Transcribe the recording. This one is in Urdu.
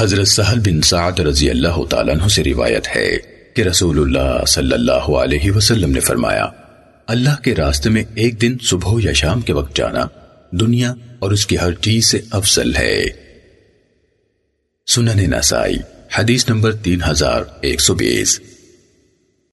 حضرت سہل بن سعد رضی اللہ تعالیٰ عنہ سے روایت ہے کہ رسول اللہ صلی اللہ علیہ وسلم نے فرمایا، اللہ کے راستے میں ایک دن صبح یا شام کے وقت جانا دنیا اور اس کی ہر چیز سے افضل ہے۔ سنن نسائی، حدیث نمبر تین ہزار ایک سو بیس۔